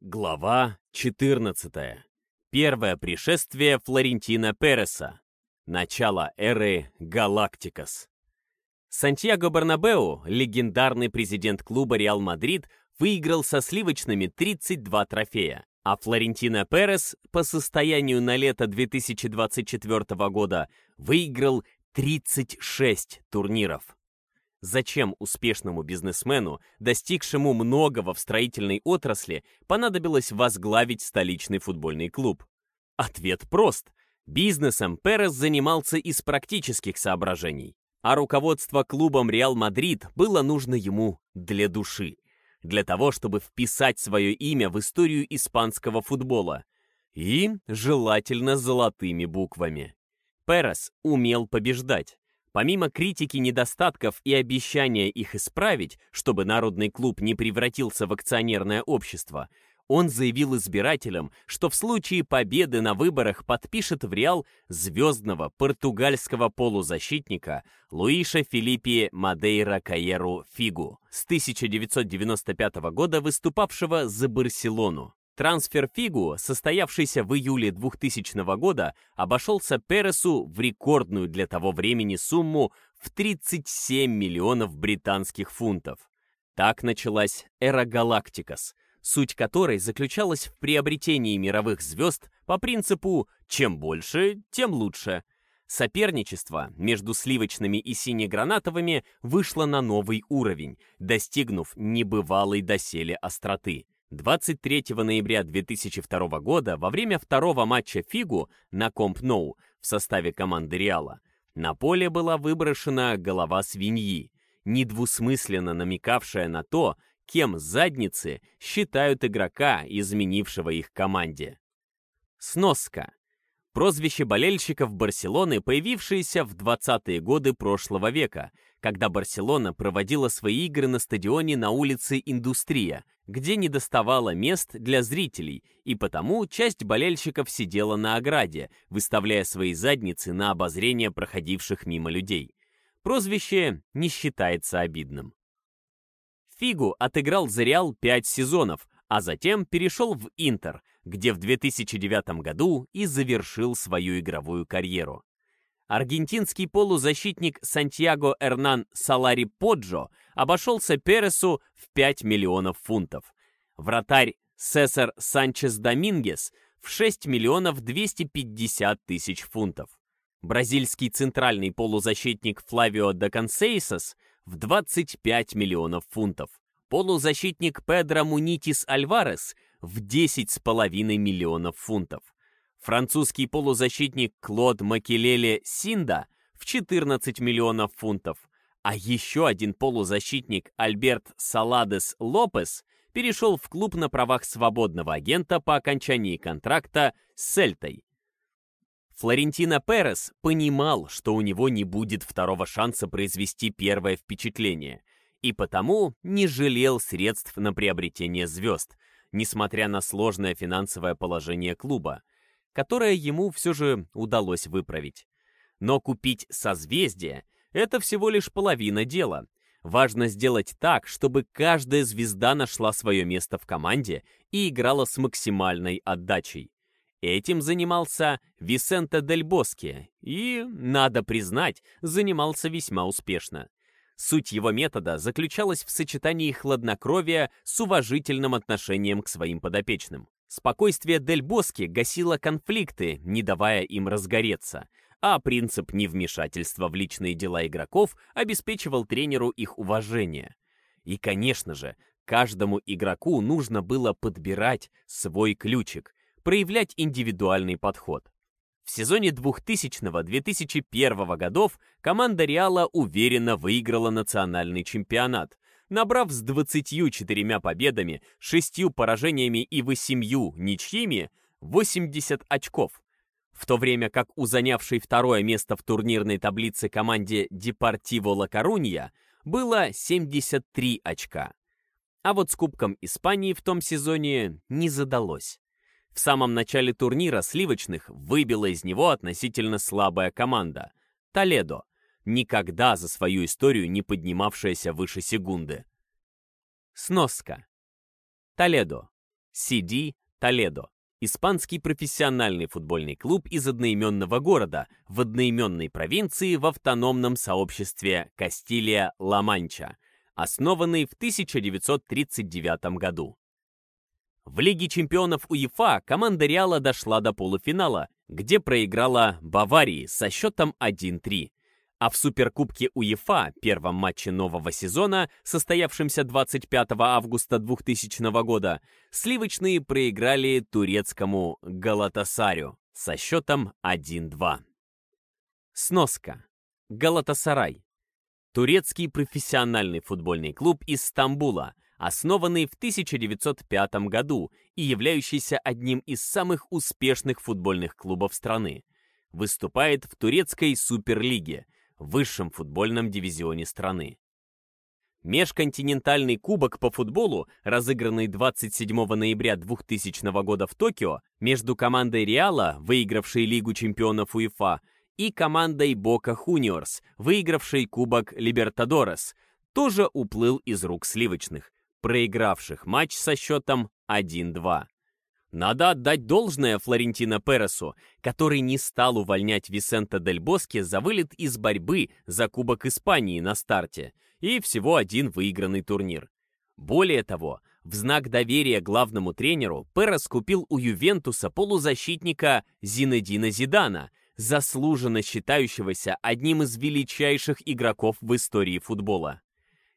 Глава 14. Первое пришествие Флорентина Переса. Начало эры Галактикос. Сантьяго Барнабеу, легендарный президент клуба Реал Мадрид, выиграл со сливочными 32 трофея, а Флорентино Перес по состоянию на лето 2024 года выиграл 36 турниров. Зачем успешному бизнесмену, достигшему многого в строительной отрасли, понадобилось возглавить столичный футбольный клуб? Ответ прост. Бизнесом Перес занимался из практических соображений, а руководство клубом Реал Мадрид было нужно ему для души, для того, чтобы вписать свое имя в историю испанского футбола. И, желательно, золотыми буквами. Перес умел побеждать. Помимо критики недостатков и обещания их исправить, чтобы Народный клуб не превратился в акционерное общество, он заявил избирателям, что в случае победы на выборах подпишет в Реал звездного португальского полузащитника Луиша Филиппи Мадейра Каеру Фигу с 1995 года выступавшего за Барселону. Трансфер Фигу, состоявшийся в июле 2000 года, обошелся Пересу в рекордную для того времени сумму в 37 миллионов британских фунтов. Так началась эра Галактикос, суть которой заключалась в приобретении мировых звезд по принципу «чем больше, тем лучше». Соперничество между сливочными и синегранатовыми вышло на новый уровень, достигнув небывалой доселе остроты – 23 ноября 2002 года во время второго матча Фигу на Комп Ноу в составе команды Реала на поле была выброшена голова свиньи, недвусмысленно намекавшая на то, кем задницы считают игрока, изменившего их команде. Сноска. Прозвище болельщиков Барселоны, появившееся в 20-е годы прошлого века, когда Барселона проводила свои игры на стадионе на улице Индустрия, где не доставало мест для зрителей, и потому часть болельщиков сидела на ограде, выставляя свои задницы на обозрение проходивших мимо людей. Прозвище не считается обидным. Фигу отыграл за Реал пять сезонов, а затем перешел в Интер, где в 2009 году и завершил свою игровую карьеру. Аргентинский полузащитник Сантьяго Эрнан Салари Поджо обошелся Пересу в 5 миллионов фунтов. Вратарь Сесар Санчес Домингес в 6 миллионов 250 тысяч фунтов. Бразильский центральный полузащитник Флавио де Консейсос в 25 миллионов фунтов. Полузащитник Педро Мунитис Альварес в 10,5 миллионов фунтов. Французский полузащитник Клод Макелеле Синда в 14 миллионов фунтов, а еще один полузащитник Альберт Саладес Лопес перешел в клуб на правах свободного агента по окончании контракта с Сельтой. Флорентино Перес понимал, что у него не будет второго шанса произвести первое впечатление, и потому не жалел средств на приобретение звезд, несмотря на сложное финансовое положение клуба которое ему все же удалось выправить. Но купить созвездие — это всего лишь половина дела. Важно сделать так, чтобы каждая звезда нашла свое место в команде и играла с максимальной отдачей. Этим занимался Висенте Дель Боске и, надо признать, занимался весьма успешно. Суть его метода заключалась в сочетании хладнокровия с уважительным отношением к своим подопечным. Спокойствие Дель Боски гасило конфликты, не давая им разгореться, а принцип невмешательства в личные дела игроков обеспечивал тренеру их уважение. И, конечно же, каждому игроку нужно было подбирать свой ключик, проявлять индивидуальный подход. В сезоне 2000-2001 годов команда Реала уверенно выиграла национальный чемпионат, набрав с 24 победами, 6 поражениями и 8 ничьими 80 очков, в то время как у занявшей второе место в турнирной таблице команде Депортиво Ла Корунья было 73 очка. А вот с Кубком Испании в том сезоне не задалось. В самом начале турнира сливочных выбила из него относительно слабая команда – Толедо, никогда за свою историю не поднимавшаяся выше секунды. Сноска. Толедо. CD Толедо. Испанский профессиональный футбольный клуб из одноименного города в одноименной провинции в автономном сообществе Кастилия-Ла-Манча, основанный в 1939 году. В Лиге чемпионов УЕФА команда Реала дошла до полуфинала, где проиграла Баварии со счетом 1-3. А в Суперкубке УЕФА, первом матче нового сезона, состоявшемся 25 августа 2000 года, сливочные проиграли турецкому Галатасарю со счетом 1-2. Сноска. Галатасарай. Турецкий профессиональный футбольный клуб из Стамбула, основанный в 1905 году и являющийся одним из самых успешных футбольных клубов страны. Выступает в турецкой суперлиге – высшем футбольном дивизионе страны. Межконтинентальный кубок по футболу, разыгранный 27 ноября 2000 года в Токио между командой Реала, выигравшей Лигу чемпионов УЕФА, и командой Бока Хуниорс, выигравшей Кубок Либертадорес, тоже уплыл из рук сливочных, проигравших матч со счетом 1-2. Надо отдать должное Флорентино Пересу, который не стал увольнять Висента Дель Боске за вылет из борьбы за Кубок Испании на старте и всего один выигранный турнир. Более того, в знак доверия главному тренеру Перес купил у Ювентуса полузащитника Зинедина Зидана, заслуженно считающегося одним из величайших игроков в истории футбола.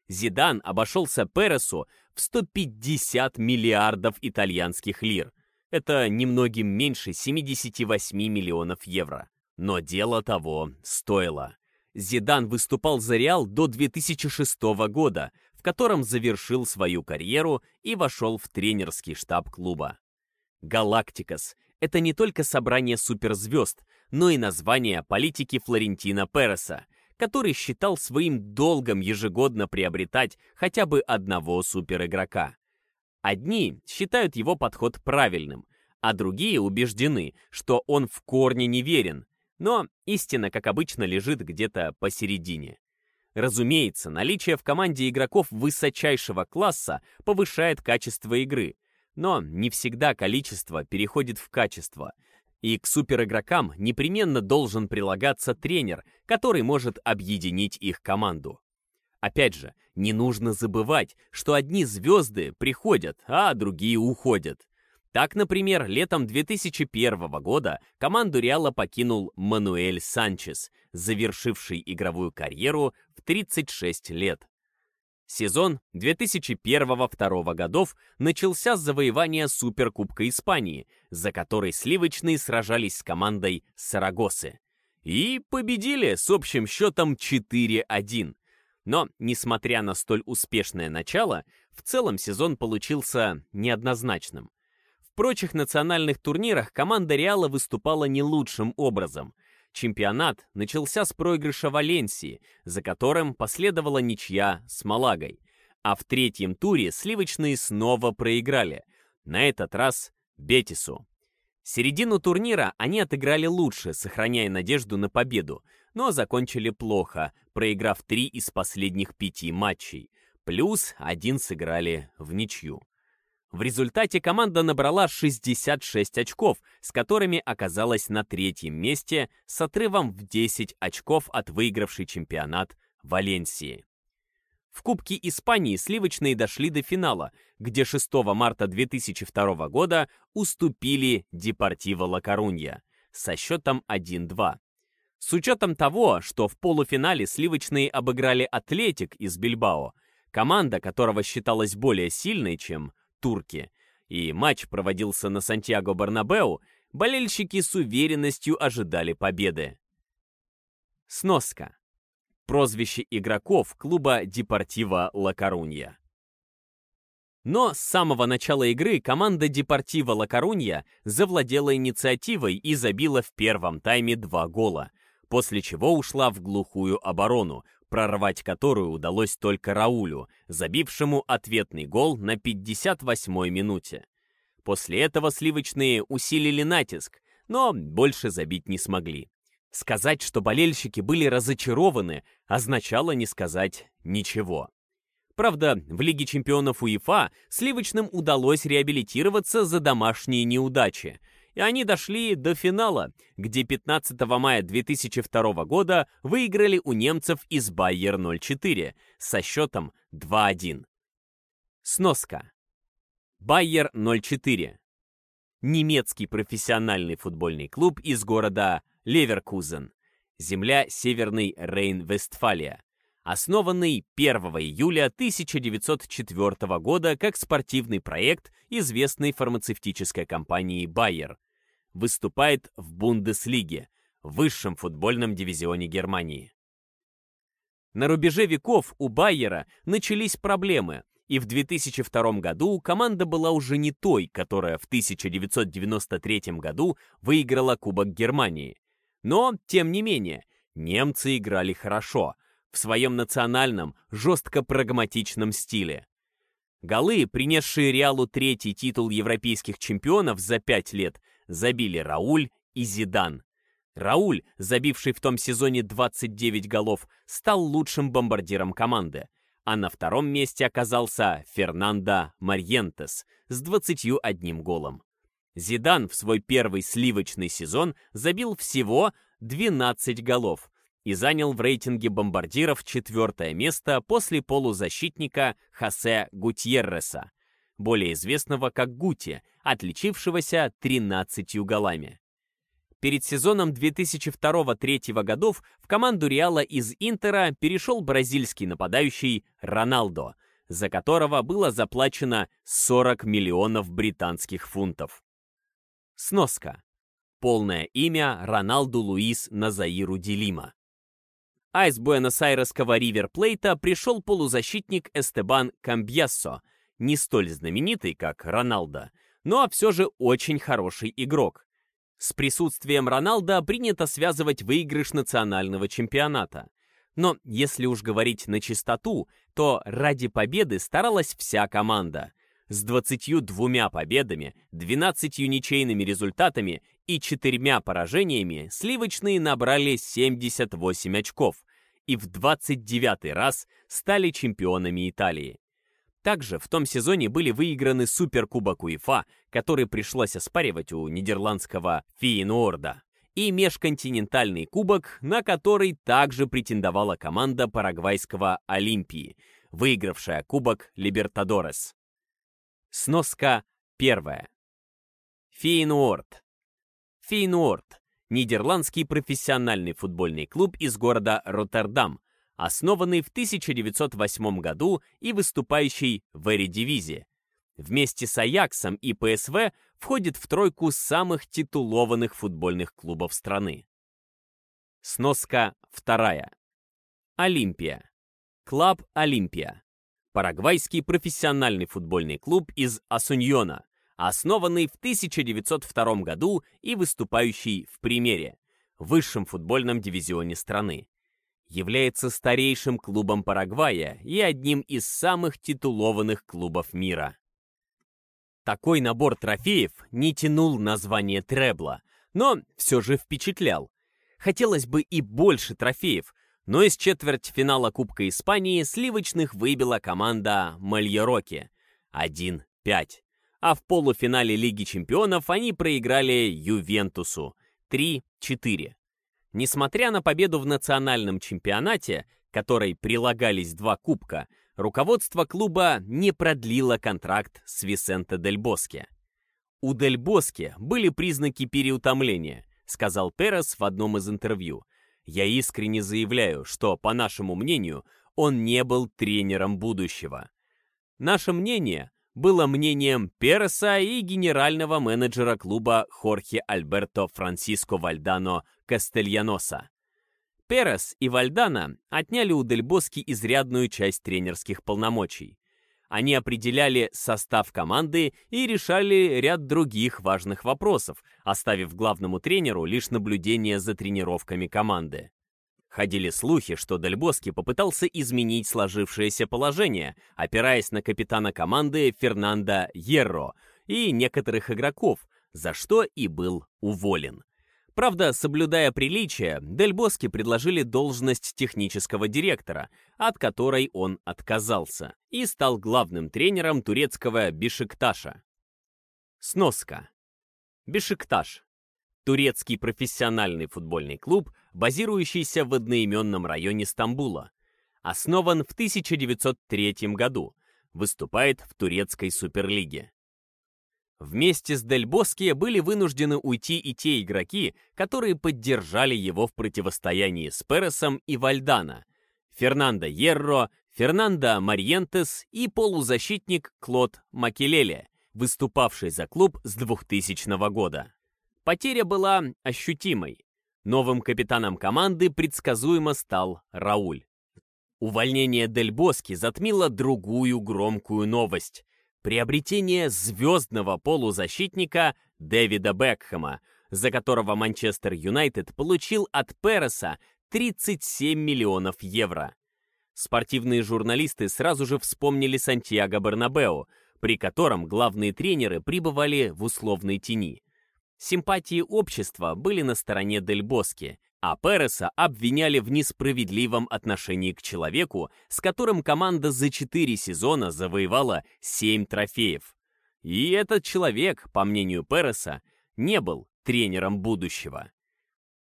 Зидан обошелся Пересу в 150 миллиардов итальянских лир – это немногим меньше 78 миллионов евро. Но дело того стоило. Зидан выступал за Реал до 2006 года, в котором завершил свою карьеру и вошел в тренерский штаб клуба. «Галактикос» — это не только собрание суперзвезд, но и название политики Флорентина Переса, который считал своим долгом ежегодно приобретать хотя бы одного суперигрока. Одни считают его подход правильным, а другие убеждены, что он в корне неверен, но истина, как обычно, лежит где-то посередине. Разумеется, наличие в команде игроков высочайшего класса повышает качество игры, но не всегда количество переходит в качество, и к суперигрокам непременно должен прилагаться тренер, который может объединить их команду. Опять же, не нужно забывать, что одни звезды приходят, а другие уходят. Так, например, летом 2001 года команду Реала покинул Мануэль Санчес, завершивший игровую карьеру в 36 лет. Сезон 2001-2002 годов начался с завоевания Суперкубка Испании, за который сливочные сражались с командой Сарагосы. И победили с общим счетом 4-1. Но, несмотря на столь успешное начало, в целом сезон получился неоднозначным. В прочих национальных турнирах команда Реала выступала не лучшим образом. Чемпионат начался с проигрыша Валенсии, за которым последовала ничья с Малагой. А в третьем туре сливочные снова проиграли. На этот раз Бетису. Середину турнира они отыграли лучше, сохраняя надежду на победу, но закончили плохо, проиграв три из последних пяти матчей. Плюс один сыграли в ничью. В результате команда набрала 66 очков, с которыми оказалась на третьем месте с отрывом в 10 очков от выигравшей чемпионат Валенсии. В Кубке Испании сливочные дошли до финала, где 6 марта 2002 года уступили Депортиво Ла Корунья со счетом 1-2. С учетом того, что в полуфинале сливочные обыграли Атлетик из Бильбао, команда которого считалась более сильной, чем турки, и матч проводился на Сантьяго-Барнабеу, болельщики с уверенностью ожидали победы. Сноска. Прозвище игроков клуба Депортива Ла Корунья. Но с самого начала игры команда Депортива Ла Корунья завладела инициативой и забила в первом тайме два гола, после чего ушла в глухую оборону, прорвать которую удалось только Раулю, забившему ответный гол на 58-й минуте. После этого сливочные усилили натиск, но больше забить не смогли. Сказать, что болельщики были разочарованы, означало не сказать ничего. Правда, в Лиге чемпионов УЕФА сливочным удалось реабилитироваться за домашние неудачи, и они дошли до финала, где 15 мая 2002 года выиграли у немцев из Байер 0-4 со счетом 2-1. Сноска. Байер 04. Немецкий профессиональный футбольный клуб из города Леверкузен, земля Северный Рейн-Вестфалия, основанный 1 июля 1904 года как спортивный проект известной фармацевтической компании Bayer. Выступает в Бундеслиге, высшем футбольном дивизионе Германии. На рубеже веков у Байера начались проблемы, и в 2002 году команда была уже не той, которая в 1993 году выиграла Кубок Германии. Но, тем не менее, немцы играли хорошо, в своем национальном, жестко прагматичном стиле. Голы, принесшие Реалу третий титул европейских чемпионов за пять лет, забили Рауль и Зидан. Рауль, забивший в том сезоне 29 голов, стал лучшим бомбардиром команды, а на втором месте оказался Фернандо Марьентес с 21 голом. Зидан в свой первый сливочный сезон забил всего 12 голов и занял в рейтинге бомбардиров четвертое место после полузащитника Хосе Гутьерреса, более известного как Гути, отличившегося 13 голами. Перед сезоном 2002-2003 годов в команду Реала из Интера перешел бразильский нападающий Роналдо, за которого было заплачено 40 миллионов британских фунтов. Сноска. Полное имя Роналду Луис Назаиру Делима. А из Буэнос-Айресского Ривер Плейта пришел полузащитник Эстебан Камбьяссо, не столь знаменитый, как Роналдо, но все же очень хороший игрок. С присутствием Роналда принято связывать выигрыш национального чемпионата. Но если уж говорить на чистоту, то ради победы старалась вся команда. С 22 победами, 12 ничейными результатами и 4 поражениями сливочные набрали 78 очков и в 29 раз стали чемпионами Италии. Также в том сезоне были выиграны Суперкубок УЕФА, который пришлось оспаривать у нидерландского Фейнуорда, и межконтинентальный кубок, на который также претендовала команда парагвайского Олимпии, выигравшая кубок Либертадорес. Сноска первая. Фейнуорд. Фейнуорд – нидерландский профессиональный футбольный клуб из города Роттердам – основанный в 1908 году и выступающий в Эридивизе. Вместе с Аяксом и ПСВ входит в тройку самых титулованных футбольных клубов страны. Сноска вторая. Олимпия. Club Olimpia. Парагвайский профессиональный футбольный клуб из Асуньона, основанный в 1902 году и выступающий в Примере, высшем футбольном дивизионе страны является старейшим клубом Парагвая и одним из самых титулованных клубов мира. Такой набор трофеев не тянул название Требла, но все же впечатлял. Хотелось бы и больше трофеев, но из четвертьфинала Кубка Испании сливочных выбила команда Мальероки 1-5, а в полуфинале Лиги чемпионов они проиграли Ювентусу 3-4. Несмотря на победу в национальном чемпионате, которой прилагались два кубка, руководство клуба не продлило контракт с Висенте Дель Боске. «У Дель Боске были признаки переутомления», сказал Перес в одном из интервью. «Я искренне заявляю, что, по нашему мнению, он не был тренером будущего. Наше мнение было мнением Переса и генерального менеджера клуба Хорхе Альберто Франсиско Вальдано Кастельяноса. Перес и Вальдана отняли у Дельбоски изрядную часть тренерских полномочий. Они определяли состав команды и решали ряд других важных вопросов, оставив главному тренеру лишь наблюдение за тренировками команды. Ходили слухи, что Дельбоски попытался изменить сложившееся положение, опираясь на капитана команды Фернандо Ерро и некоторых игроков, за что и был уволен. Правда, соблюдая приличие, Дель Боски предложили должность технического директора, от которой он отказался, и стал главным тренером турецкого Бишикташа. Сноска. Бишикташ. Турецкий профессиональный футбольный клуб, базирующийся в одноименном районе Стамбула. Основан в 1903 году. Выступает в турецкой суперлиге. Вместе с Дель Боске были вынуждены уйти и те игроки, которые поддержали его в противостоянии с Пересом и Вальдана. Фернандо Ерро, Фернандо Мариентес и полузащитник Клод Макелеле, выступавший за клуб с 2000 года. Потеря была ощутимой. Новым капитаном команды предсказуемо стал Рауль. Увольнение Дель Боски затмило другую громкую новость приобретение звездного полузащитника Дэвида Бекхэма, за которого Манчестер Юнайтед получил от Переса 37 миллионов евро. Спортивные журналисты сразу же вспомнили Сантьяго Бернабеу, при котором главные тренеры пребывали в условной тени. Симпатии общества были на стороне Дель Боске, а Переса обвиняли в несправедливом отношении к человеку, с которым команда за 4 сезона завоевала 7 трофеев. И этот человек, по мнению Переса, не был тренером будущего.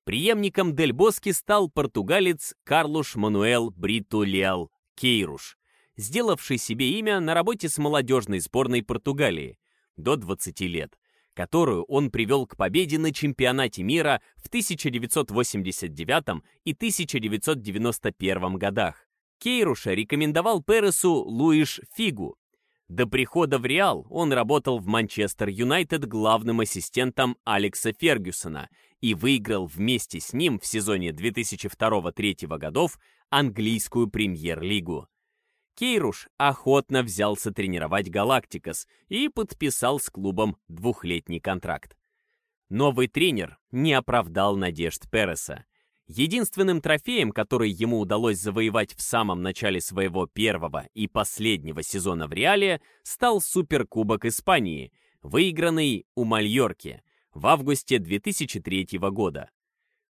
Приемником Дель Боски стал португалец Карлуш Мануэл Бриту Леал Кейруш, сделавший себе имя на работе с молодежной сборной Португалии до 20 лет, которую он привел к победе на чемпионате мира в 1989 и 1991 годах. Кейруша рекомендовал Пересу Луиш Фигу. До прихода в Реал он работал в Манчестер Юнайтед главным ассистентом Алекса Фергюсона и выиграл вместе с ним в сезоне 2002-2003 годов английскую премьер-лигу. Кейруш охотно взялся тренировать Галактикас и подписал с клубом двухлетний контракт. Новый тренер не оправдал надежд Переса. Единственным трофеем, который ему удалось завоевать в самом начале своего первого и последнего сезона в Реале, стал Суперкубок Испании, выигранный у Мальорки в августе 2003 года.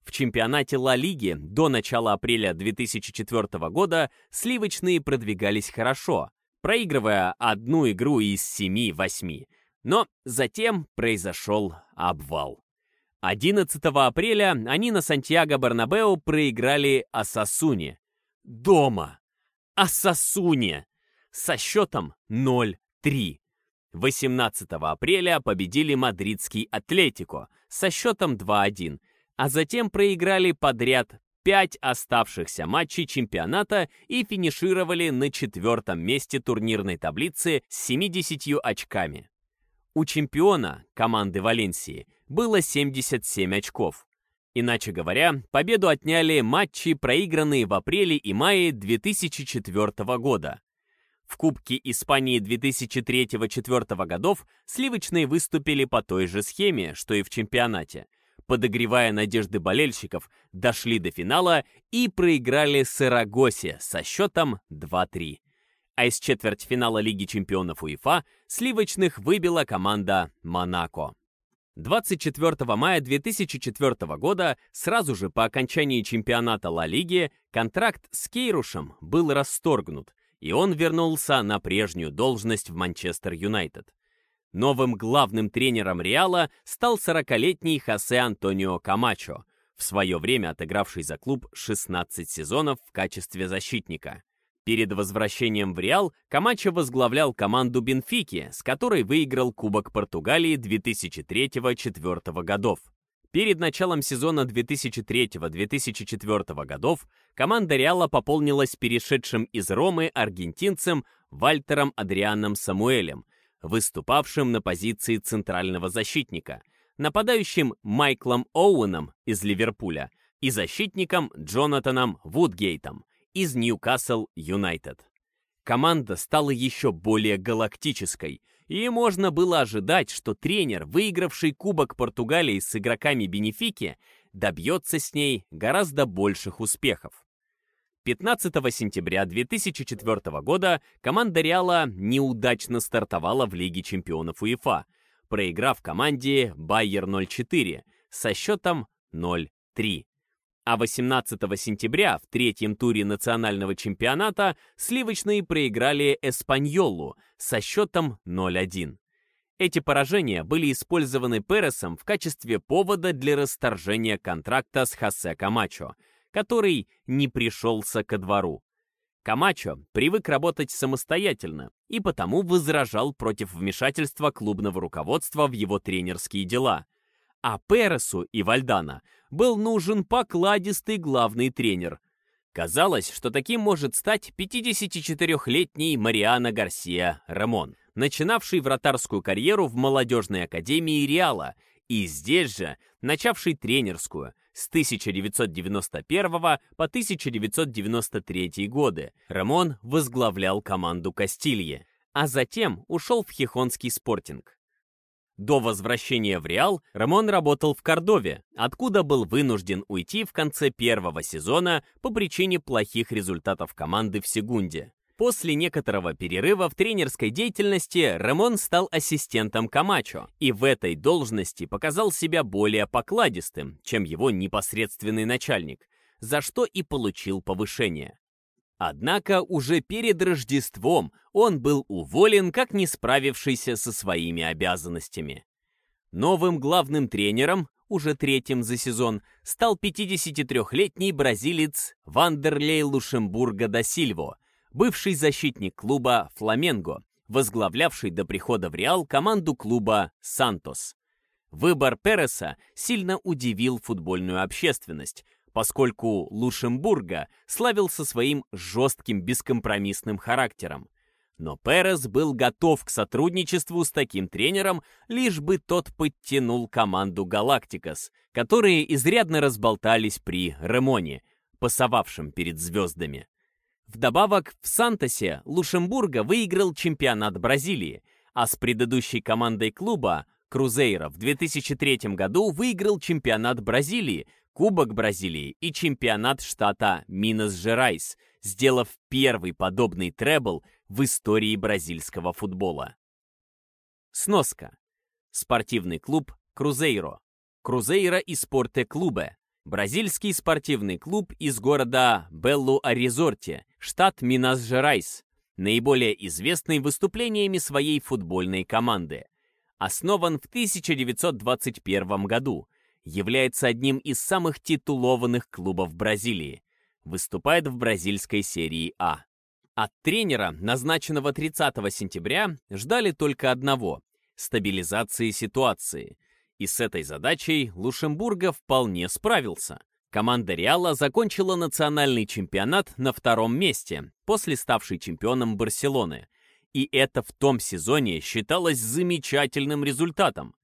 В чемпионате Ла Лиги до начала апреля 2004 года сливочные продвигались хорошо, проигрывая одну игру из 7-8. Но затем произошел обвал. 11 апреля они на Сантьяго Барнабеу проиграли Асасуне. Дома! Асасуне! Со счетом 0-3. 18 апреля победили мадридский Атлетико со счетом 2-1 а затем проиграли подряд пять оставшихся матчей чемпионата и финишировали на четвертом месте турнирной таблицы с 70 очками. У чемпиона, команды Валенсии, было 77 очков. Иначе говоря, победу отняли матчи, проигранные в апреле и мае 2004 года. В Кубке Испании 2003-2004 годов сливочные выступили по той же схеме, что и в чемпионате – подогревая надежды болельщиков, дошли до финала и проиграли Сарагосе со счетом 2-3. А из четвертьфинала Лиги чемпионов УЕФА сливочных выбила команда «Монако». 24 мая 2004 года, сразу же по окончании чемпионата Ла Лиги, контракт с Кейрушем был расторгнут, и он вернулся на прежнюю должность в Манчестер Юнайтед. Новым главным тренером Реала стал 40-летний Хосе Антонио Камачо, в свое время отыгравший за клуб 16 сезонов в качестве защитника. Перед возвращением в Реал Камачо возглавлял команду Бенфики, с которой выиграл Кубок Португалии 2003-2004 годов. Перед началом сезона 2003-2004 годов команда Реала пополнилась перешедшим из Ромы аргентинцем Вальтером Адрианом Самуэлем, выступавшим на позиции центрального защитника, нападающим Майклом Оуэном из Ливерпуля и защитником Джонатаном Вудгейтом из Ньюкасл Юнайтед. Команда стала еще более галактической, и можно было ожидать, что тренер, выигравший Кубок Португалии с игроками Бенефики, добьется с ней гораздо больших успехов. 15 сентября 2004 года команда Реала неудачно стартовала в Лиге чемпионов УЕФА, проиграв команде Байер 04 со счетом 0-3. А 18 сентября в третьем туре национального чемпионата сливочные проиграли Эспаньолу со счетом 0-1. Эти поражения были использованы Пересом в качестве повода для расторжения контракта с Хосе Камачо, который не пришелся ко двору. Камачо привык работать самостоятельно и потому возражал против вмешательства клубного руководства в его тренерские дела. А Пересу и Вальдана был нужен покладистый главный тренер. Казалось, что таким может стать 54-летний Мариано Гарсия Рамон, начинавший вратарскую карьеру в молодежной академии Реала и здесь же начавший тренерскую с 1991 по 1993 годы. Рамон возглавлял команду Кастилье, а затем ушел в Хихонский спортинг. До возвращения в Реал Рамон работал в Кордове, откуда был вынужден уйти в конце первого сезона по причине плохих результатов команды в Сегунде. После некоторого перерыва в тренерской деятельности Рамон стал ассистентом Камачо и в этой должности показал себя более покладистым, чем его непосредственный начальник, за что и получил повышение. Однако уже перед Рождеством он был уволен как не справившийся со своими обязанностями. Новым главным тренером, уже третьим за сезон, стал 53-летний бразилец Вандерлей Лушембурга да Сильво, бывший защитник клуба «Фламенго», возглавлявший до прихода в Реал команду клуба «Сантос». Выбор Переса сильно удивил футбольную общественность, поскольку Лушембурга славился своим жестким бескомпромиссным характером. Но Перес был готов к сотрудничеству с таким тренером, лишь бы тот подтянул команду «Галактикас», которые изрядно разболтались при Ремоне, пасовавшем перед звездами. Вдобавок, в Сантосе Лушембурга выиграл чемпионат Бразилии, а с предыдущей командой клуба Крузейро в 2003 году выиграл чемпионат Бразилии, Кубок Бразилии и чемпионат штата Минас-Жерайс, сделав первый подобный требл в истории бразильского футбола. Сноска. Спортивный клуб Крузейро. Cruzeiro Esporte Clube. Бразильский спортивный клуб из города Белу-Оризонти, штат Минас-Жерайс, наиболее известный выступлениями своей футбольной команды. Основан в 1921 году, является одним из самых титулованных клубов Бразилии. Выступает в бразильской серии А. От тренера, назначенного 30 сентября, ждали только одного – стабилизации ситуации. И с этой задачей Лушембурга вполне справился. Команда Реала закончила национальный чемпионат на втором месте, после ставшей чемпионом Барселоны. И это в том сезоне считалось замечательным результатом.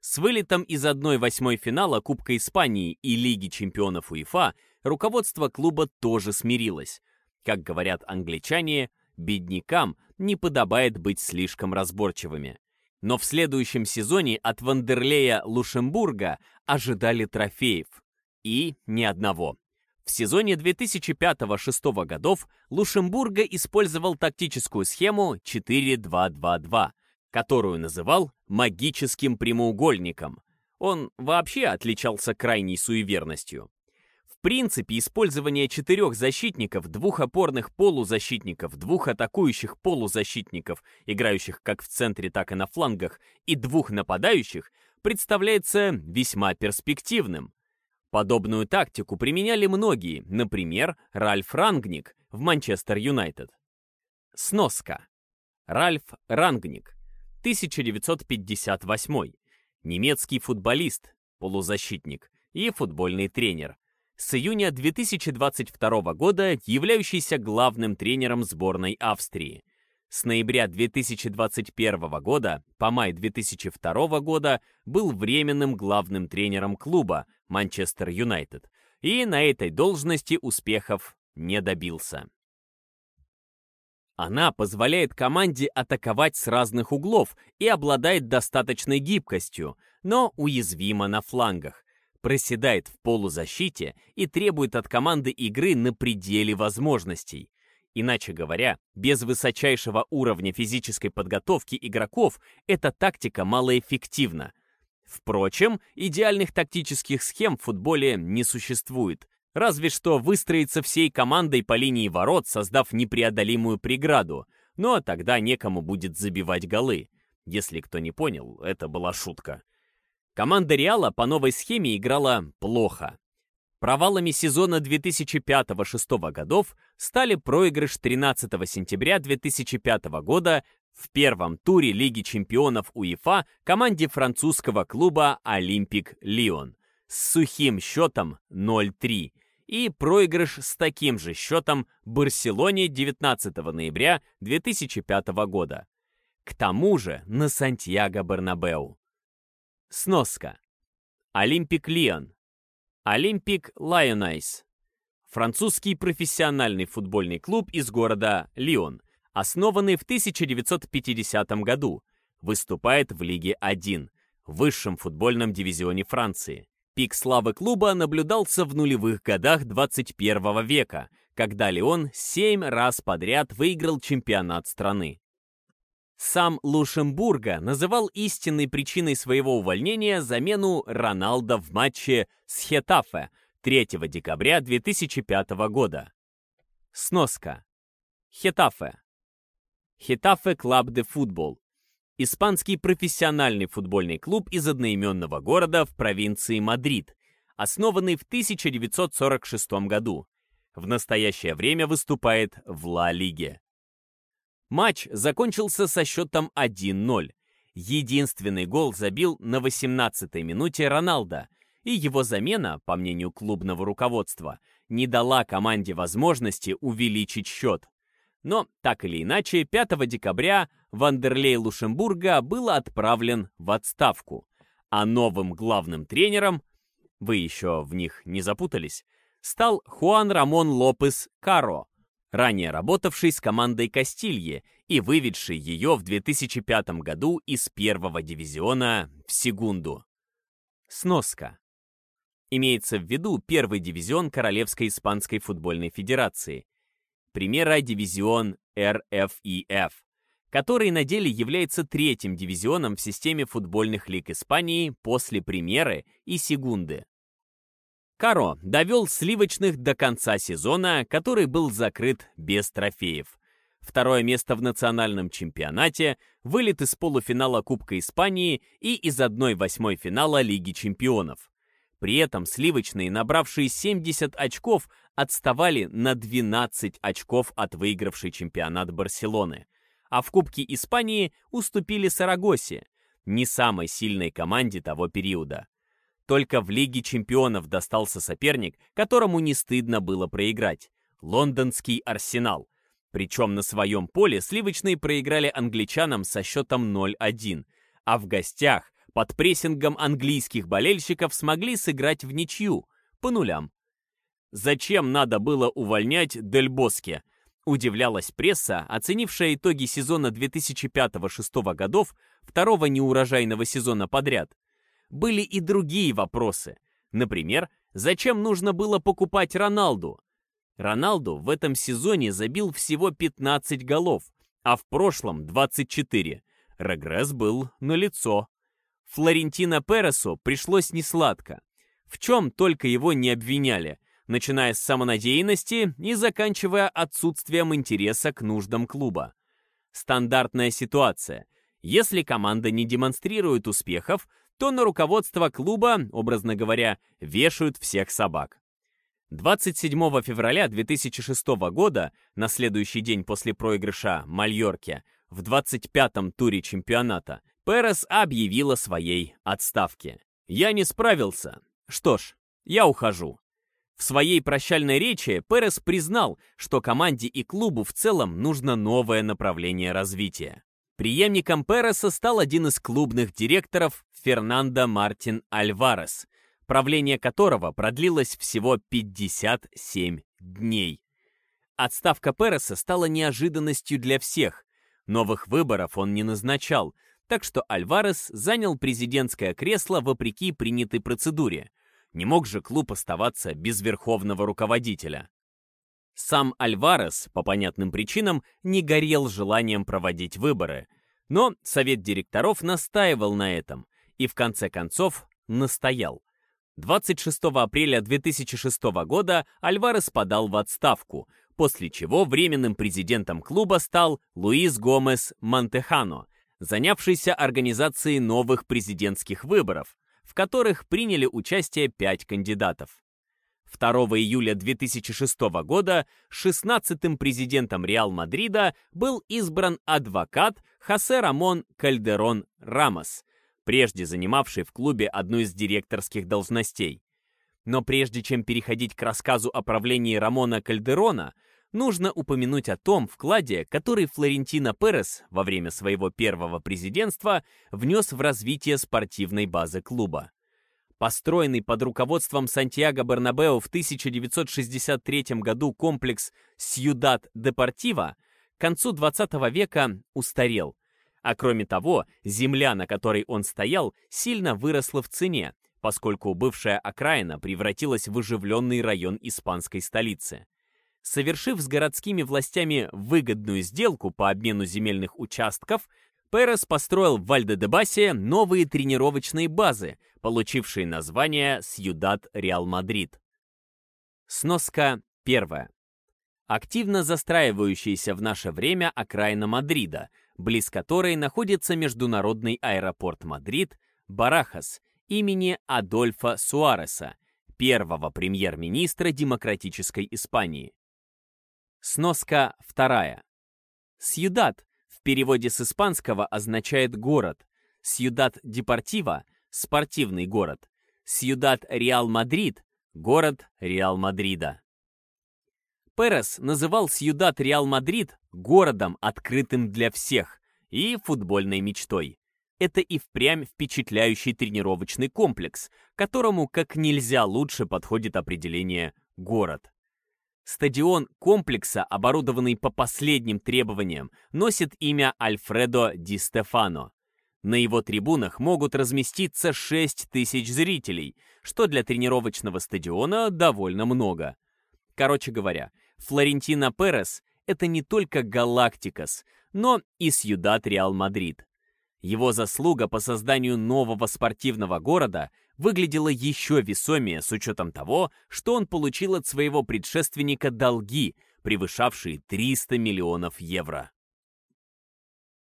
С вылетом из 1-8 финала Кубка Испании и Лиги чемпионов УЕФА руководство клуба тоже смирилось. Как говорят англичане, беднякам не подобает быть слишком разборчивыми. Но в следующем сезоне от Вандерлея Лушембурга ожидали трофеев. И ни одного. В сезоне 2005-2006 годов Лушембурга использовал тактическую схему 4-2-2-2, которую называл магическим прямоугольником. Он вообще отличался крайней суеверностью. В принципе, использование четырех защитников, двух опорных полузащитников, двух атакующих полузащитников, играющих как в центре, так и на флангах, и двух нападающих, представляется весьма перспективным. Подобную тактику применяли многие, например, Ральф Рангник в Манчестер Юнайтед. Сноска. Ральф Рангник 1958. Немецкий футболист, полузащитник и футбольный тренер. С июня 2022 года являющийся главным тренером сборной Австрии. С ноября 2021 года по май 2002 года был временным главным тренером клуба Манчестер Юнайтед и на этой должности успехов не добился. Она позволяет команде атаковать с разных углов и обладает достаточной гибкостью, но уязвима на флангах, проседает в полузащите и требует от команды игры на пределе возможностей. Иначе говоря, без высочайшего уровня физической подготовки игроков эта тактика малоэффективна. Впрочем, идеальных тактических схем в футболе не существует. Разве что выстроиться всей командой по линии ворот, создав непреодолимую преграду. Но тогда некому будет забивать голы. Если кто не понял, это была шутка. Команда Реала по новой схеме играла плохо. Провалами сезона 2005-2006 годов стали проигрыш 13 сентября 2005 года в первом туре Лиги чемпионов УЕФА команде французского клуба «Олимпик Лион» с сухим счетом 0-3 и проигрыш с таким же счетом Барселоне 19 ноября 2005 года. К тому же на Сантьяго Бернабеу. Сноска. Олимпик Лион. Olympique Lyonnais. Французский профессиональный футбольный клуб из города Лион, основанный в 1950 году, выступает в Лиге 1, высшем футбольном дивизионе Франции. Пик славы клуба наблюдался в нулевых годах 21 века, когда Леон семь раз подряд выиграл чемпионат страны. Сам Лушембурга называл истинной причиной своего увольнения замену Роналда в матче с Хетафе 3 декабря 2005 года. Сноска. Хетафе. Хетафе Клаб де Футбол Испанский профессиональный футбольный клуб из одноименного города в провинции Мадрид, основанный в 1946 году. В настоящее время выступает в Ла-Лиге. Матч закончился со счетом 1-0. Единственный гол забил на 18-й минуте Роналдо, и его замена, по мнению клубного руководства, не дала команде возможности увеличить счет. Но, так или иначе, 5 декабря Вандерлей Лушембурга был отправлен в отставку, а новым главным тренером, вы еще в них не запутались, стал Хуан Рамон Лопес Каро, ранее работавший с командой Кастилье и выведший ее в 2005 году из первого дивизиона в Сегунду. Сноска. Имеется в виду первый дивизион Королевской Испанской футбольной федерации, примера дивизион РФИФ, который на деле является третьим дивизионом в системе футбольных лиг Испании после Примеры и Сегунды. Каро довел сливочных до конца сезона, который был закрыт без трофеев. Второе место в национальном чемпионате, вылет из полуфинала Кубка Испании и из 1-8 финала Лиги чемпионов. При этом сливочные, набравшие 70 очков, отставали на 12 очков от выигравшей чемпионат Барселоны, а в Кубке Испании уступили Сарагосе, не самой сильной команде того периода. Только в Лиге чемпионов достался соперник, которому не стыдно было проиграть – лондонский Арсенал. Причем на своем поле сливочные проиграли англичанам со счетом 0-1, а в гостях под прессингом английских болельщиков смогли сыграть в ничью, по нулям. Зачем надо было увольнять Дель Боске? Удивлялась пресса, оценившая итоги сезона 2005-2006 годов, второго неурожайного сезона подряд. Были и другие вопросы. Например, зачем нужно было покупать Роналду? Роналду в этом сезоне забил всего 15 голов, а в прошлом 24. Регресс был налицо. Флорентино Пересу пришлось несладко. В чем только его не обвиняли, начиная с самонадеянности и заканчивая отсутствием интереса к нуждам клуба. Стандартная ситуация. Если команда не демонстрирует успехов, то на руководство клуба, образно говоря, вешают всех собак. 27 февраля 2006 года, на следующий день после проигрыша Мальорке, в 25-м туре чемпионата, Перес объявил о своей отставке. «Я не справился. Что ж, я ухожу». В своей прощальной речи Перес признал, что команде и клубу в целом нужно новое направление развития. Приемником Переса стал один из клубных директоров Фернандо Мартин Альварес, правление которого продлилось всего 57 дней. Отставка Переса стала неожиданностью для всех. Новых выборов он не назначал, так что Альварес занял президентское кресло вопреки принятой процедуре. Не мог же клуб оставаться без верховного руководителя. Сам Альварес, по понятным причинам, не горел желанием проводить выборы, но совет директоров настаивал на этом, и в конце концов настоял. 26 апреля 2006 года Альварес подал в отставку, после чего временным президентом клуба стал Луис Гомес Монтехано, занявшийся организацией новых президентских выборов, в которых приняли участие пять кандидатов. 2 июля 2006 года 16-м президентом Реал Мадрида был избран адвокат Хосе Рамон Кальдерон Рамос, прежде занимавший в клубе одну из директорских должностей. Но прежде чем переходить к рассказу о правлении Рамона Кальдерона, нужно упомянуть о том вкладе, который Флорентино Перес во время своего первого президентства внес в развитие спортивной базы клуба. Построенный под руководством Сантьяго Бернабео в 1963 году комплекс «Сьюдад Депортива» к концу 20 века устарел – а кроме того, земля, на которой он стоял, сильно выросла в цене, поскольку бывшая окраина превратилась в оживленный район испанской столицы. Совершив с городскими властями выгодную сделку по обмену земельных участков, Перес построил в Вальдебебасе новые тренировочные базы, получившие название «Сьюдад Реал Мадрид». Сноска первая. Активно застраивающаяся в наше время окраина Мадрида – близ которой находится международный аэропорт Мадрид Барахас имени Адольфа Суареса, первого премьер-министра Демократической Испании. Сноска вторая. Сьюдад в переводе с испанского означает «город», Сьюдад Депортива – спортивный город, Сьюдад Реал Мадрид – город Реал Мадрида. Перес называл Сьюдад Реал Мадрид городом, открытым для всех, и футбольной мечтой. Это и впрямь впечатляющий тренировочный комплекс, которому как нельзя лучше подходит определение «город». Стадион комплекса, оборудованный по последним требованиям, носит имя Альфредо Ди Стефано. На его трибунах могут разместиться 6 тысяч зрителей, что для тренировочного стадиона довольно много. Короче говоря, Флорентино Перес — это не только Галактикос, но и Сьюдад Реал Мадрид. Его заслуга по созданию нового спортивного города выглядела еще весомее с учетом того, что он получил от своего предшественника долги, превышавшие 300 миллионов евро.